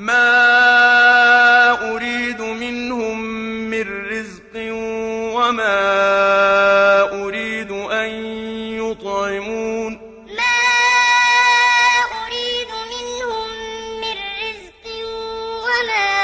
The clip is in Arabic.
ما أريد منهم من رزق وما أريد أن يطعمون ما أريد منهم من رزق وما